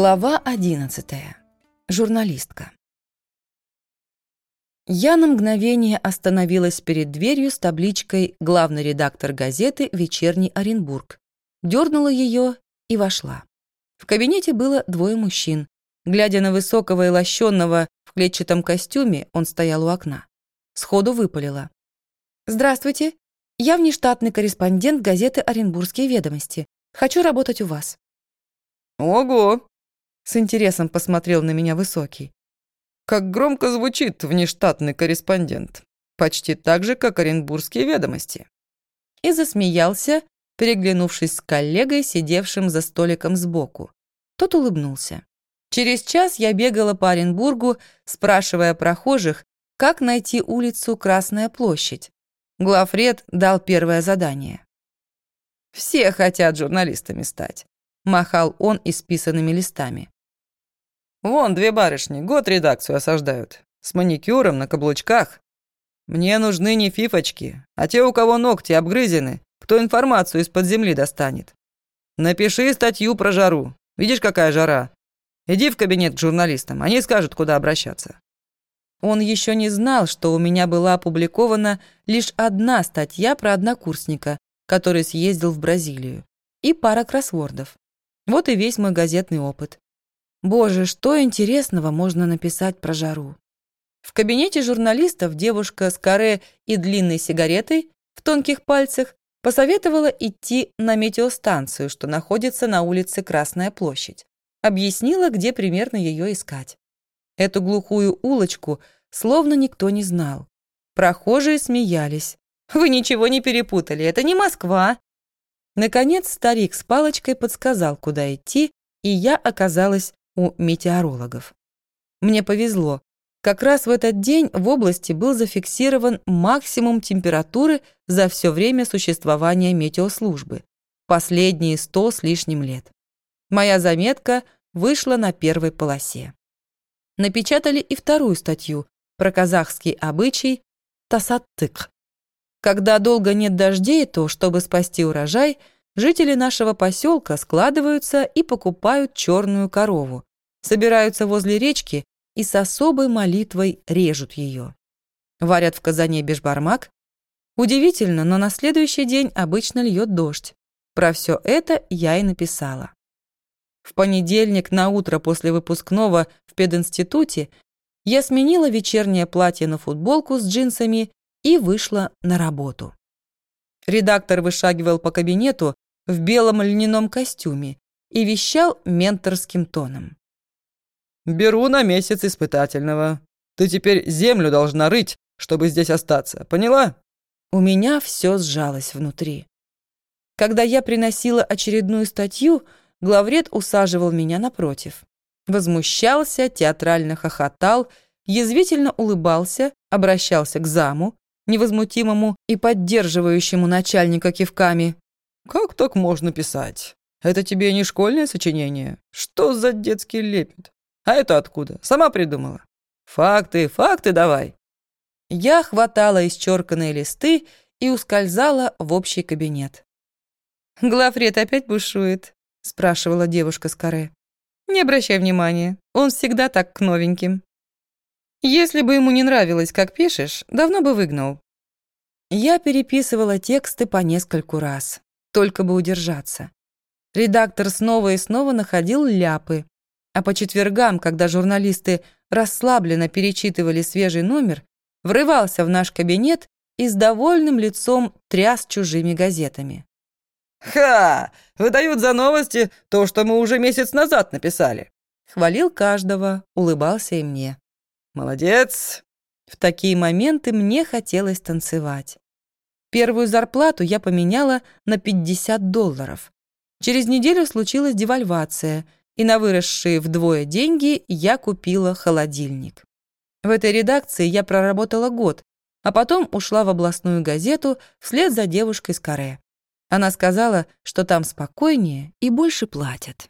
Глава 11. Журналистка. Я на мгновение остановилась перед дверью с табличкой «Главный редактор газеты «Вечерний Оренбург». Дернула ее и вошла. В кабинете было двое мужчин. Глядя на высокого и лощенного в клетчатом костюме, он стоял у окна. Сходу выпалила. «Здравствуйте. Я внештатный корреспондент газеты «Оренбургские ведомости». Хочу работать у вас». «Ого!» С интересом посмотрел на меня Высокий. Как громко звучит внештатный корреспондент. Почти так же, как Оренбургские ведомости. И засмеялся, переглянувшись с коллегой, сидевшим за столиком сбоку. Тот улыбнулся. Через час я бегала по Оренбургу, спрашивая прохожих, как найти улицу Красная площадь. Главред дал первое задание. «Все хотят журналистами стать», — махал он исписанными листами. Вон две барышни, год редакцию осаждают. С маникюром, на каблучках. Мне нужны не фифочки, а те, у кого ногти обгрызены, кто информацию из-под земли достанет. Напиши статью про жару. Видишь, какая жара? Иди в кабинет к журналистам, они скажут, куда обращаться». Он еще не знал, что у меня была опубликована лишь одна статья про однокурсника, который съездил в Бразилию, и пара кроссвордов. Вот и весь мой газетный опыт. Боже, что интересного можно написать про жару. В кабинете журналистов девушка с каре и длинной сигаретой в тонких пальцах посоветовала идти на метеостанцию, что находится на улице Красная площадь. Объяснила, где примерно ее искать. Эту глухую улочку словно никто не знал. Прохожие смеялись. «Вы ничего не перепутали, это не Москва!» Наконец старик с палочкой подсказал, куда идти, и я оказалась у метеорологов. Мне повезло. Как раз в этот день в области был зафиксирован максимум температуры за все время существования метеослужбы. Последние сто с лишним лет. Моя заметка вышла на первой полосе. Напечатали и вторую статью про казахский обычай тасаттык. Когда долго нет дождей, то, чтобы спасти урожай, жители нашего поселка складываются и покупают черную корову, собираются возле речки и с особой молитвой режут ее. Варят в казане бешбармак. Удивительно, но на следующий день обычно льет дождь. Про все это я и написала. В понедельник на утро после выпускного в пединституте я сменила вечернее платье на футболку с джинсами и вышла на работу. Редактор вышагивал по кабинету в белом льняном костюме и вещал менторским тоном. «Беру на месяц испытательного. Ты теперь землю должна рыть, чтобы здесь остаться, поняла?» У меня все сжалось внутри. Когда я приносила очередную статью, главред усаживал меня напротив. Возмущался, театрально хохотал, язвительно улыбался, обращался к заму, невозмутимому и поддерживающему начальника кивками. «Как так можно писать? Это тебе не школьное сочинение? Что за детский лепет? А это откуда? Сама придумала? Факты, факты давай!» Я хватала исчерканные листы и ускользала в общий кабинет. «Главред опять бушует?» — спрашивала девушка с каре. «Не обращай внимания, он всегда так к новеньким». Если бы ему не нравилось, как пишешь, давно бы выгнал. Я переписывала тексты по нескольку раз, только бы удержаться. Редактор снова и снова находил ляпы. А по четвергам, когда журналисты расслабленно перечитывали свежий номер, врывался в наш кабинет и с довольным лицом тряс чужими газетами. «Ха! Выдают за новости то, что мы уже месяц назад написали!» Хвалил каждого, улыбался и мне. «Молодец!» В такие моменты мне хотелось танцевать. Первую зарплату я поменяла на 50 долларов. Через неделю случилась девальвация, и на выросшие вдвое деньги я купила холодильник. В этой редакции я проработала год, а потом ушла в областную газету вслед за девушкой с каре. Она сказала, что там спокойнее и больше платят.